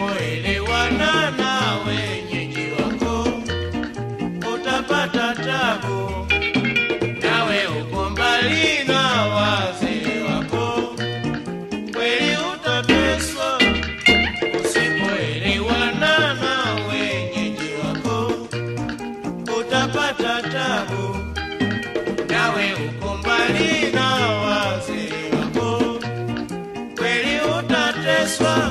usipoelewana na wenyeji wako utapata tabu, nawe uko mbali na wazee wako, kweli utateswa usipoelewana na wenyeji wako. Utapata tabu, nawe uko mbali na wazee wako, kweli utateswa.